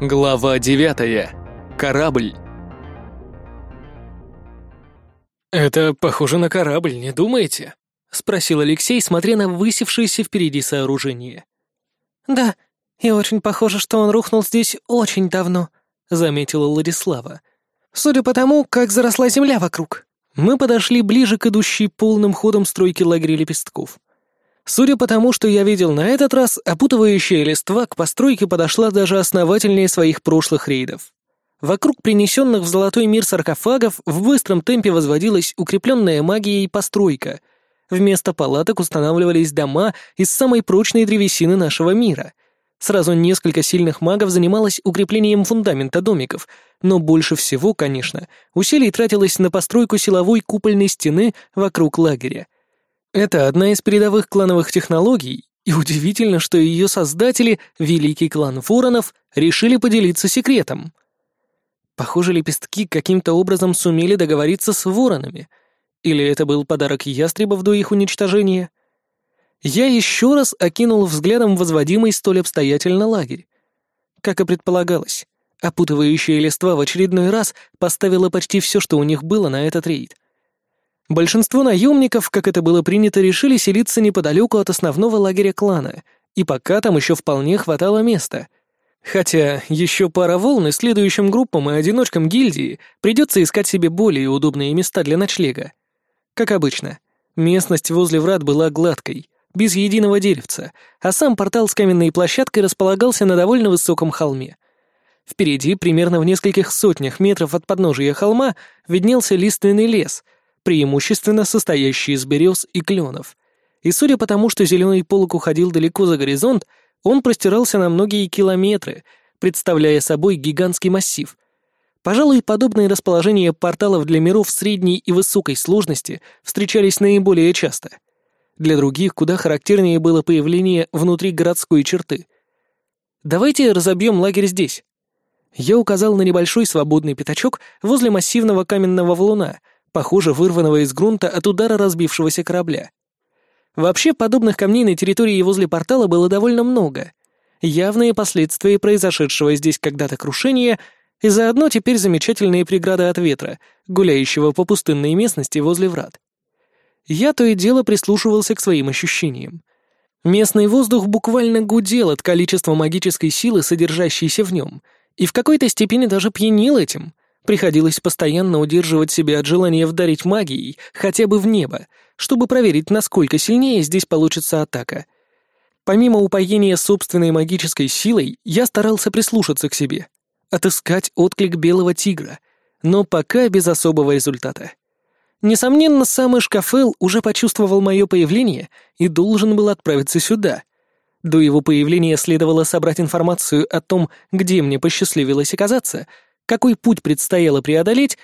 Глава девятая. Корабль. «Это похоже на корабль, не думаете?» — спросил Алексей, смотря на высевшееся впереди сооружение. «Да, и очень похоже, что он рухнул здесь очень давно», — заметила Владислава. «Судя по тому, как заросла земля вокруг». Мы подошли ближе к идущей полным ходом стройки лагеря лепестков. Судя по тому, что я видел на этот раз, опутывающая листва к постройке подошла даже основательнее своих прошлых рейдов. Вокруг принесенных в золотой мир саркофагов в быстром темпе возводилась укрепленная магией постройка. Вместо палаток устанавливались дома из самой прочной древесины нашего мира. Сразу несколько сильных магов занималось укреплением фундамента домиков, но больше всего, конечно, усилий тратилось на постройку силовой купольной стены вокруг лагеря — это одна из передовых клановых технологий, и удивительно, что ее создатели, великий клан Воронов, решили поделиться секретом. Похоже, лепестки каким-то образом сумели договориться с воронами. Или это был подарок ястребов до их уничтожения? Я еще раз окинул взглядом возводимый столь обстоятельно лагерь. Как и предполагалось, опутывающая листва в очередной раз поставила почти все, что у них было на этот рейд. Большинство наемников, как это было принято, решили селиться неподалеку от основного лагеря клана, и пока там еще вполне хватало места. Хотя еще пара волн и следующим группам и одиночкам гильдии придется искать себе более удобные места для ночлега. Как обычно, местность возле врат была гладкой, без единого деревца, а сам портал с каменной площадкой располагался на довольно высоком холме. Впереди, примерно в нескольких сотнях метров от подножия холма, виднелся лиственный лес — преимущественно состоящий из берез и кленов. И судя по тому, что зеленый полок уходил далеко за горизонт, он простирался на многие километры, представляя собой гигантский массив. Пожалуй, подобные расположения порталов для миров средней и высокой сложности встречались наиболее часто. Для других куда характернее было появление внутри городской черты. «Давайте разобьем лагерь здесь». Я указал на небольшой свободный пятачок возле массивного каменного валуна, похоже, вырванного из грунта от удара разбившегося корабля. Вообще, подобных камней на территории возле портала было довольно много. Явные последствия произошедшего здесь когда-то крушения и заодно теперь замечательные преграды от ветра, гуляющего по пустынной местности возле врат. Я то и дело прислушивался к своим ощущениям. Местный воздух буквально гудел от количества магической силы, содержащейся в нем, и в какой-то степени даже пьянил этим — Приходилось постоянно удерживать себя от желания вдарить магией хотя бы в небо, чтобы проверить, насколько сильнее здесь получится атака. Помимо упоения собственной магической силой, я старался прислушаться к себе, отыскать отклик белого тигра, но пока без особого результата. Несомненно, самый Шкафел уже почувствовал мое появление и должен был отправиться сюда. До его появления следовало собрать информацию о том, где мне посчастливилось оказаться — какой путь предстояло преодолеть,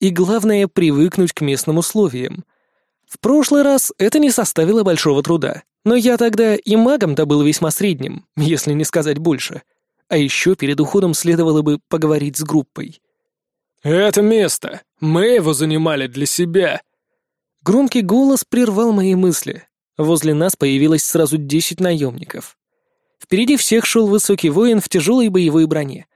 и, главное, привыкнуть к местным условиям. В прошлый раз это не составило большого труда, но я тогда и магом-то был весьма средним, если не сказать больше. А еще перед уходом следовало бы поговорить с группой. «Это место! Мы его занимали для себя!» Громкий голос прервал мои мысли. Возле нас появилось сразу десять наемников. Впереди всех шел высокий воин в тяжелой боевой броне.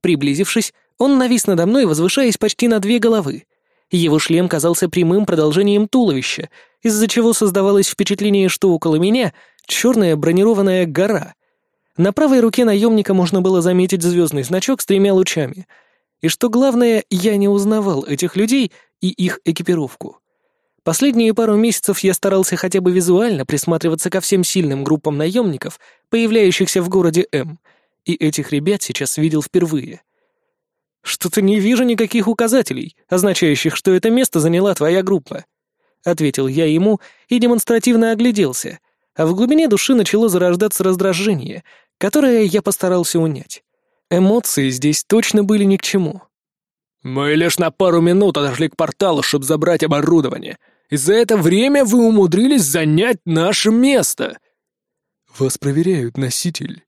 Приблизившись, он навис надо мной, возвышаясь почти на две головы. Его шлем казался прямым продолжением туловища, из-за чего создавалось впечатление, что около меня черная бронированная гора. На правой руке наемника можно было заметить звездный значок с тремя лучами. И что главное, я не узнавал этих людей и их экипировку. Последние пару месяцев я старался хотя бы визуально присматриваться ко всем сильным группам наемников, появляющихся в городе М, и этих ребят сейчас видел впервые — «Что-то не вижу никаких указателей, означающих, что это место заняла твоя группа», — ответил я ему и демонстративно огляделся, а в глубине души начало зарождаться раздражение, которое я постарался унять. Эмоции здесь точно были ни к чему. «Мы лишь на пару минут отошли к порталу, чтобы забрать оборудование, и за это время вы умудрились занять наше место!» «Вас проверяют, носитель».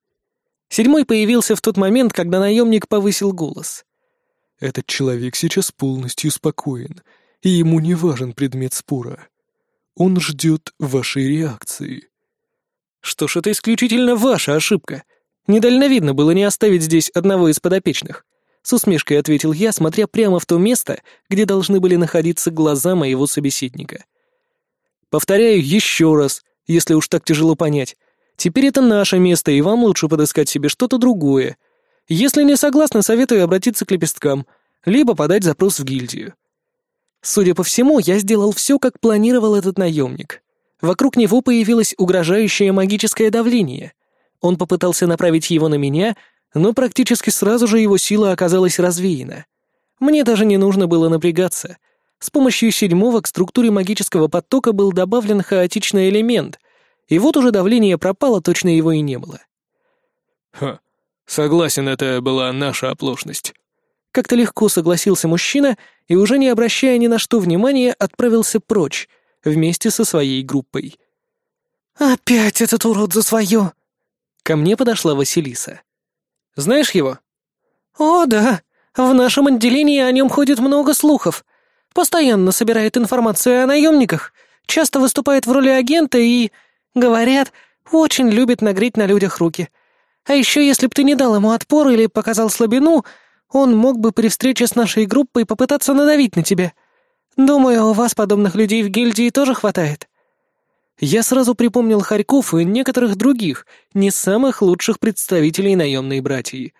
Седьмой появился в тот момент, когда наемник повысил голос. Этот человек сейчас полностью спокоен, и ему не важен предмет спора. Он ждет вашей реакции. Что ж, это исключительно ваша ошибка. Недальновидно было не оставить здесь одного из подопечных. С усмешкой ответил я, смотря прямо в то место, где должны были находиться глаза моего собеседника. Повторяю еще раз, если уж так тяжело понять. Теперь это наше место, и вам лучше подыскать себе что-то другое. Если не согласны, советую обратиться к лепесткам, либо подать запрос в гильдию. Судя по всему, я сделал все, как планировал этот наемник. Вокруг него появилось угрожающее магическое давление. Он попытался направить его на меня, но практически сразу же его сила оказалась развеяна. Мне даже не нужно было напрягаться. С помощью седьмого к структуре магического потока был добавлен хаотичный элемент, и вот уже давление пропало, точно его и не было. «Ха, согласен, это была наша оплошность». Как-то легко согласился мужчина и, уже не обращая ни на что внимания, отправился прочь, вместе со своей группой. «Опять этот урод за свое!» Ко мне подошла Василиса. «Знаешь его?» «О, да. В нашем отделении о нем ходит много слухов. Постоянно собирает информацию о наемниках, часто выступает в роли агента и, говорят, очень любит нагреть на людях руки. А еще если б ты не дал ему отпор или показал слабину, он мог бы при встрече с нашей группой попытаться надавить на тебя. Думаю, у вас подобных людей в гильдии тоже хватает». Я сразу припомнил Харьков и некоторых других, не самых лучших представителей наемной братьи.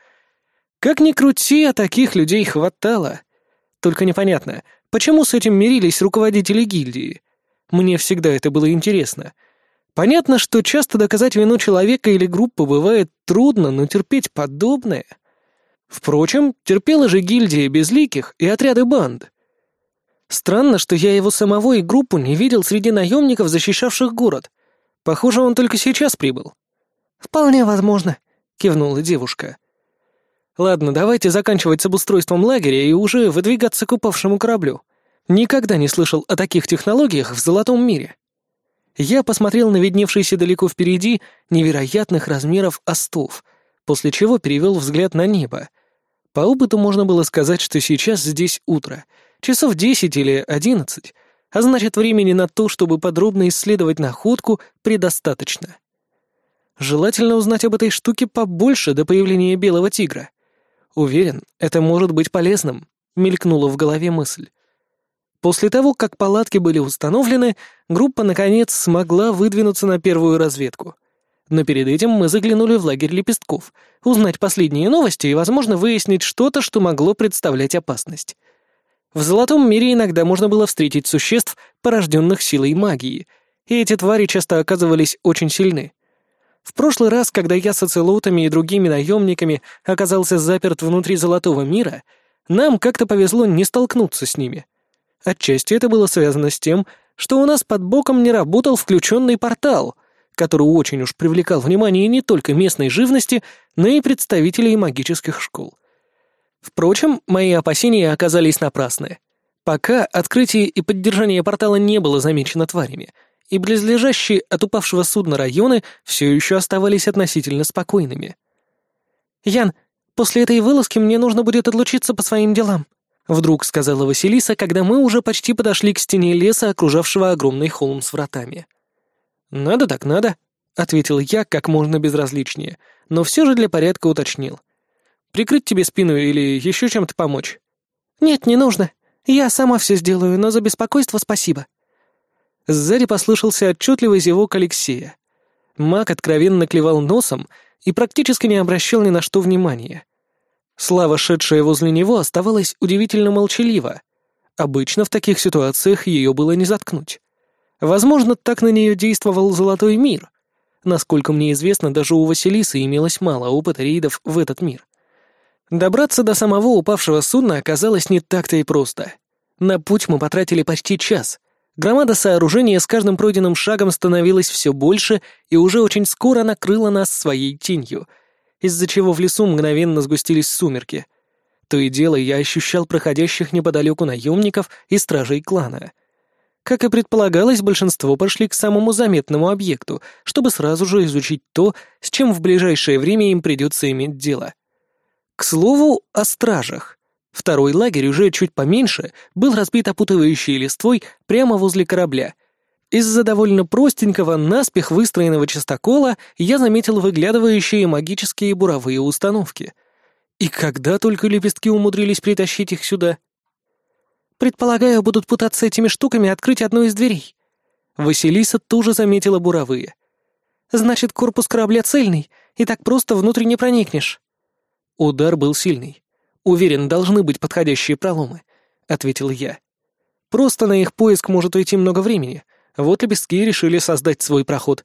Как ни крути, а таких людей хватало. Только непонятно, почему с этим мирились руководители гильдии? Мне всегда это было интересно. Понятно, что часто доказать вину человека или группы бывает трудно, но терпеть подобное... Впрочем, терпела же гильдия безликих и отряды банд. Странно, что я его самого и группу не видел среди наемников, защищавших город. Похоже, он только сейчас прибыл. «Вполне возможно», — кивнула девушка. «Ладно, давайте заканчивать с обустройством лагеря и уже выдвигаться к упавшему кораблю. Никогда не слышал о таких технологиях в Золотом мире». Я посмотрел на видневшийся далеко впереди невероятных размеров остов, после чего перевел взгляд на небо. По опыту можно было сказать, что сейчас здесь утро — Часов десять или одиннадцать, а значит, времени на то, чтобы подробно исследовать находку, предостаточно. Желательно узнать об этой штуке побольше до появления белого тигра. Уверен, это может быть полезным, мелькнула в голове мысль. После того, как палатки были установлены, группа, наконец, смогла выдвинуться на первую разведку. Но перед этим мы заглянули в лагерь лепестков, узнать последние новости и, возможно, выяснить что-то, что могло представлять опасность. В Золотом мире иногда можно было встретить существ, порожденных силой магии, и эти твари часто оказывались очень сильны. В прошлый раз, когда я с оцелотами и другими наемниками оказался заперт внутри Золотого мира, нам как-то повезло не столкнуться с ними. Отчасти это было связано с тем, что у нас под боком не работал включенный портал, который очень уж привлекал внимание не только местной живности, но и представителей магических школ. Впрочем, мои опасения оказались напрасны. Пока открытие и поддержание портала не было замечено тварями, и близлежащие от упавшего судна районы все еще оставались относительно спокойными. «Ян, после этой вылазки мне нужно будет отлучиться по своим делам», вдруг сказала Василиса, когда мы уже почти подошли к стене леса, окружавшего огромный холм с вратами. «Надо так надо», — ответил я как можно безразличнее, но все же для порядка уточнил — Прикрыть тебе спину или еще чем-то помочь?» «Нет, не нужно. Я сама все сделаю, но за беспокойство спасибо». Сзади послышался отчетливый зевок Алексея. Маг откровенно клевал носом и практически не обращал ни на что внимания. Слава, шедшая возле него, оставалась удивительно молчалива. Обычно в таких ситуациях ее было не заткнуть. Возможно, так на нее действовал Золотой мир. Насколько мне известно, даже у Василисы имелось мало опыта рейдов в этот мир. Добраться до самого упавшего судна оказалось не так-то и просто. На путь мы потратили почти час. Громада сооружения с каждым пройденным шагом становилась все больше и уже очень скоро накрыла нас своей тенью, из-за чего в лесу мгновенно сгустились сумерки. То и дело я ощущал проходящих неподалеку наемников и стражей клана. Как и предполагалось, большинство пошли к самому заметному объекту, чтобы сразу же изучить то, с чем в ближайшее время им придется иметь дело — к слову, о стражах. Второй лагерь, уже чуть поменьше, был разбит опутывающей листвой прямо возле корабля. Из-за довольно простенького, наспех выстроенного частокола я заметил выглядывающие магические буровые установки. И когда только лепестки умудрились притащить их сюда? Предполагаю, будут пытаться этими штуками открыть одну из дверей. Василиса тоже заметила буровые. Значит, корпус корабля цельный, и так просто внутрь не проникнешь. Удар был сильный. Уверен, должны быть подходящие проломы, ответил я. Просто на их поиск может уйти много времени. Вот лепестки решили создать свой проход.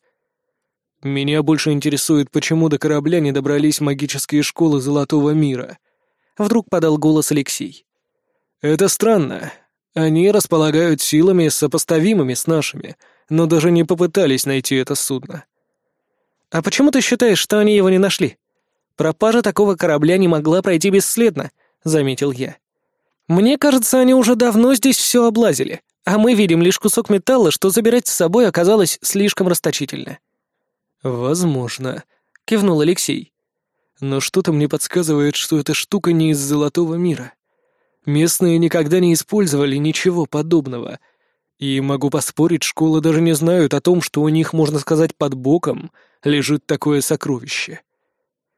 Меня больше интересует, почему до корабля не добрались магические школы Золотого мира. Вдруг подал голос Алексей. Это странно. Они располагают силами, сопоставимыми с нашими, но даже не попытались найти это судно. А почему ты считаешь, что они его не нашли? Пропажа такого корабля не могла пройти бесследно, заметил я. Мне кажется, они уже давно здесь все облазили, а мы видим лишь кусок металла, что забирать с собой оказалось слишком расточительно. Возможно, кивнул Алексей. Но что-то мне подсказывает, что эта штука не из золотого мира. Местные никогда не использовали ничего подобного. И могу поспорить, школы даже не знают о том, что у них, можно сказать, под боком лежит такое сокровище.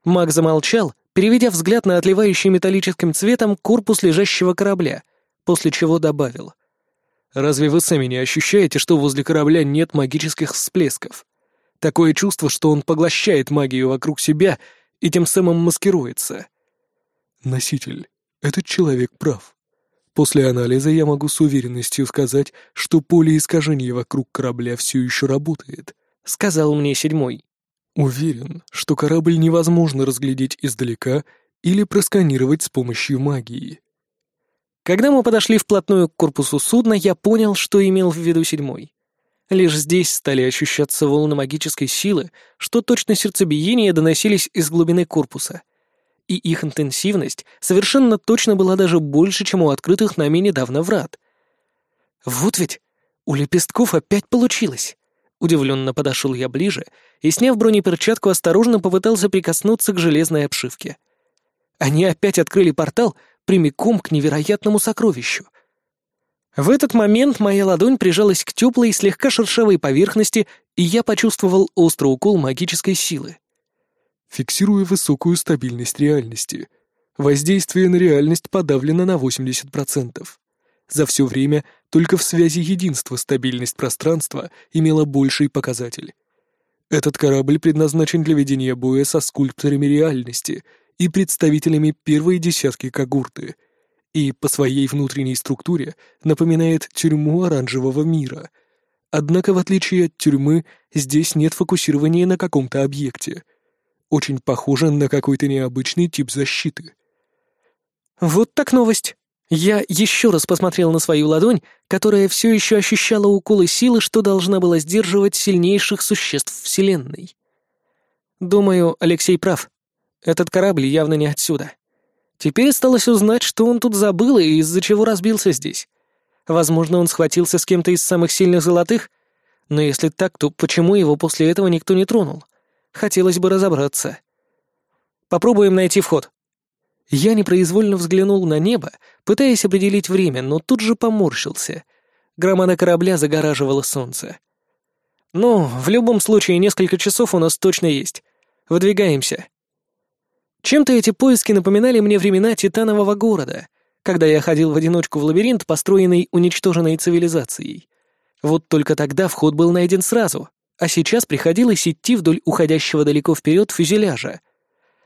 Маг замолчал, переведя взгляд на отливающий металлическим цветом корпус лежащего корабля, после чего добавил. «Разве вы сами не ощущаете, что возле корабля нет магических всплесков? Такое чувство, что он поглощает магию вокруг себя и тем самым маскируется». «Носитель, этот человек прав. После анализа я могу с уверенностью сказать, что поле искажения вокруг корабля все еще работает», — сказал мне седьмой. «Уверен, что корабль невозможно разглядеть издалека или просканировать с помощью магии». Когда мы подошли вплотную к корпусу судна, я понял, что имел в виду седьмой. Лишь здесь стали ощущаться волны магической силы, что точно сердцебиения доносились из глубины корпуса — и их интенсивность совершенно точно была даже больше, чем у открытых нами недавно врат. «Вот ведь у лепестков опять получилось!» Удивленно подошел я ближе и, сняв бронеперчатку, осторожно попытался прикоснуться к железной обшивке. Они опять открыли портал прямиком к невероятному сокровищу. В этот момент моя ладонь прижалась к теплой, слегка шершавой поверхности, и я почувствовал острый укол магической силы фиксируя высокую стабильность реальности. Воздействие на реальность подавлено на 80%. За все время только в связи единства стабильность пространства имела больший показатель. Этот корабль предназначен для ведения боя со скульпторами реальности и представителями первой десятки Кагурты, и по своей внутренней структуре напоминает тюрьму оранжевого мира. Однако, в отличие от тюрьмы, здесь нет фокусирования на каком-то объекте — очень похоже на какой-то необычный тип защиты. Вот так новость. Я еще раз посмотрел на свою ладонь, которая все еще ощущала уколы силы, что должна была сдерживать сильнейших существ Вселенной. Думаю, Алексей прав. Этот корабль явно не отсюда. Теперь осталось узнать, что он тут забыл и из-за чего разбился здесь. Возможно, он схватился с кем-то из самых сильных золотых, но если так, то почему его после этого никто не тронул? Хотелось бы разобраться. Попробуем найти вход. Я непроизвольно взглянул на небо, пытаясь определить время, но тут же поморщился. Громада корабля загораживала солнце. «Ну, в любом случае, несколько часов у нас точно есть. Выдвигаемся». Чем-то эти поиски напоминали мне времена Титанового города, когда я ходил в одиночку в лабиринт, построенный уничтоженной цивилизацией. Вот только тогда вход был найден сразу, а сейчас приходилось идти вдоль уходящего далеко вперед фюзеляжа.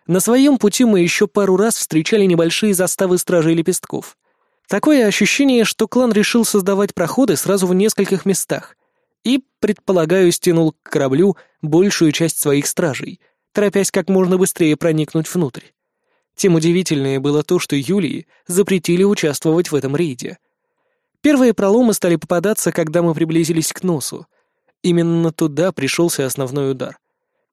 На своем пути мы еще пару раз встречали небольшие заставы стражей лепестков. Такое ощущение, что клан решил создавать проходы сразу в нескольких местах и, предполагаю, стянул к кораблю большую часть своих стражей, торопясь как можно быстрее проникнуть внутрь. Тем удивительнее было то, что Юлии запретили участвовать в этом рейде. Первые проломы стали попадаться, когда мы приблизились к носу, Именно туда пришелся основной удар.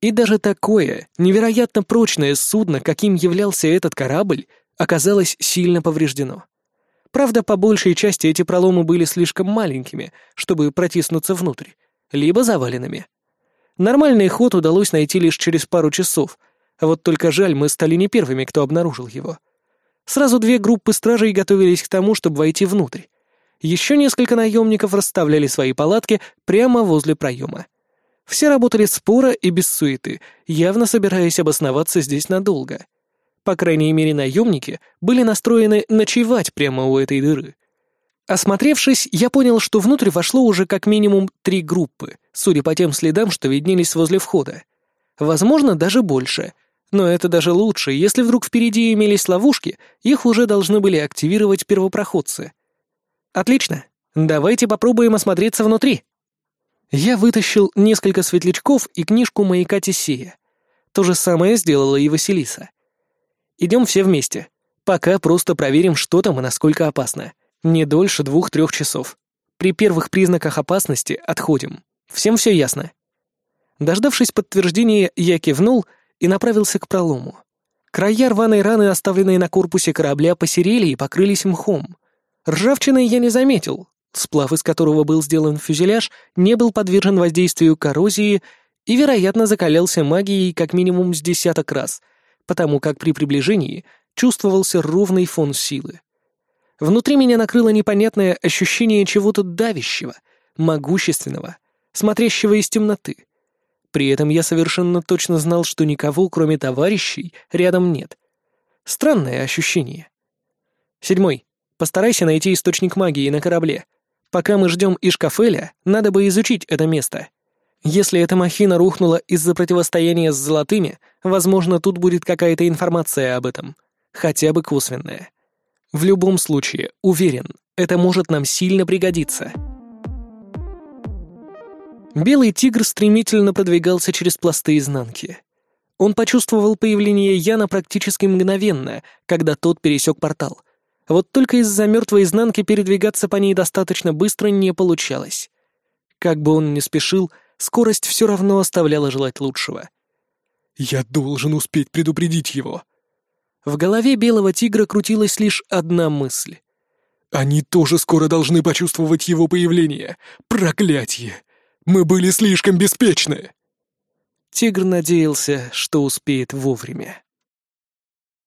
И даже такое, невероятно прочное судно, каким являлся этот корабль, оказалось сильно повреждено. Правда, по большей части эти проломы были слишком маленькими, чтобы протиснуться внутрь, либо заваленными. Нормальный ход удалось найти лишь через пару часов, а вот только жаль, мы стали не первыми, кто обнаружил его. Сразу две группы стражей готовились к тому, чтобы войти внутрь. Еще несколько наемников расставляли свои палатки прямо возле проема. Все работали споро и без суеты, явно собираясь обосноваться здесь надолго. По крайней мере, наемники были настроены ночевать прямо у этой дыры. Осмотревшись, я понял, что внутрь вошло уже как минимум три группы, судя по тем следам, что виднелись возле входа. Возможно, даже больше. Но это даже лучше, если вдруг впереди имелись ловушки, их уже должны были активировать первопроходцы. Отлично. Давайте попробуем осмотреться внутри. Я вытащил несколько светлячков и книжку маяка Тесея. То же самое сделала и Василиса. Идем все вместе. Пока просто проверим, что там и насколько опасно. Не дольше двух-трех часов. При первых признаках опасности отходим. Всем все ясно. Дождавшись подтверждения, я кивнул и направился к пролому. Края рваной раны, оставленные на корпусе корабля, посерели и покрылись мхом. Ржавчины я не заметил. Сплав, из которого был сделан фюзеляж, не был подвержен воздействию коррозии и, вероятно, закалялся магией как минимум с десяток раз — потому как при приближении чувствовался ровный фон силы. Внутри меня накрыло непонятное ощущение чего-то давящего, могущественного, смотрящего из темноты. При этом я совершенно точно знал, что никого, кроме товарищей, рядом нет. Странное ощущение. Седьмой. Постарайся найти источник магии на корабле. Пока мы ждем Ишкафеля, надо бы изучить это место. Если эта махина рухнула из-за противостояния с золотыми, возможно, тут будет какая-то информация об этом. Хотя бы косвенная. В любом случае, уверен, это может нам сильно пригодиться. Белый тигр стремительно продвигался через пласты изнанки. Он почувствовал появление Яна практически мгновенно, когда тот пересек портал. Вот только из-за мертвой изнанки передвигаться по ней достаточно быстро не получалось. Как бы он ни спешил, скорость все равно оставляла желать лучшего. «Я должен успеть предупредить его». В голове белого тигра крутилась лишь одна мысль. «Они тоже скоро должны почувствовать его появление. Проклятье! Мы были слишком беспечны!» Тигр надеялся, что успеет вовремя.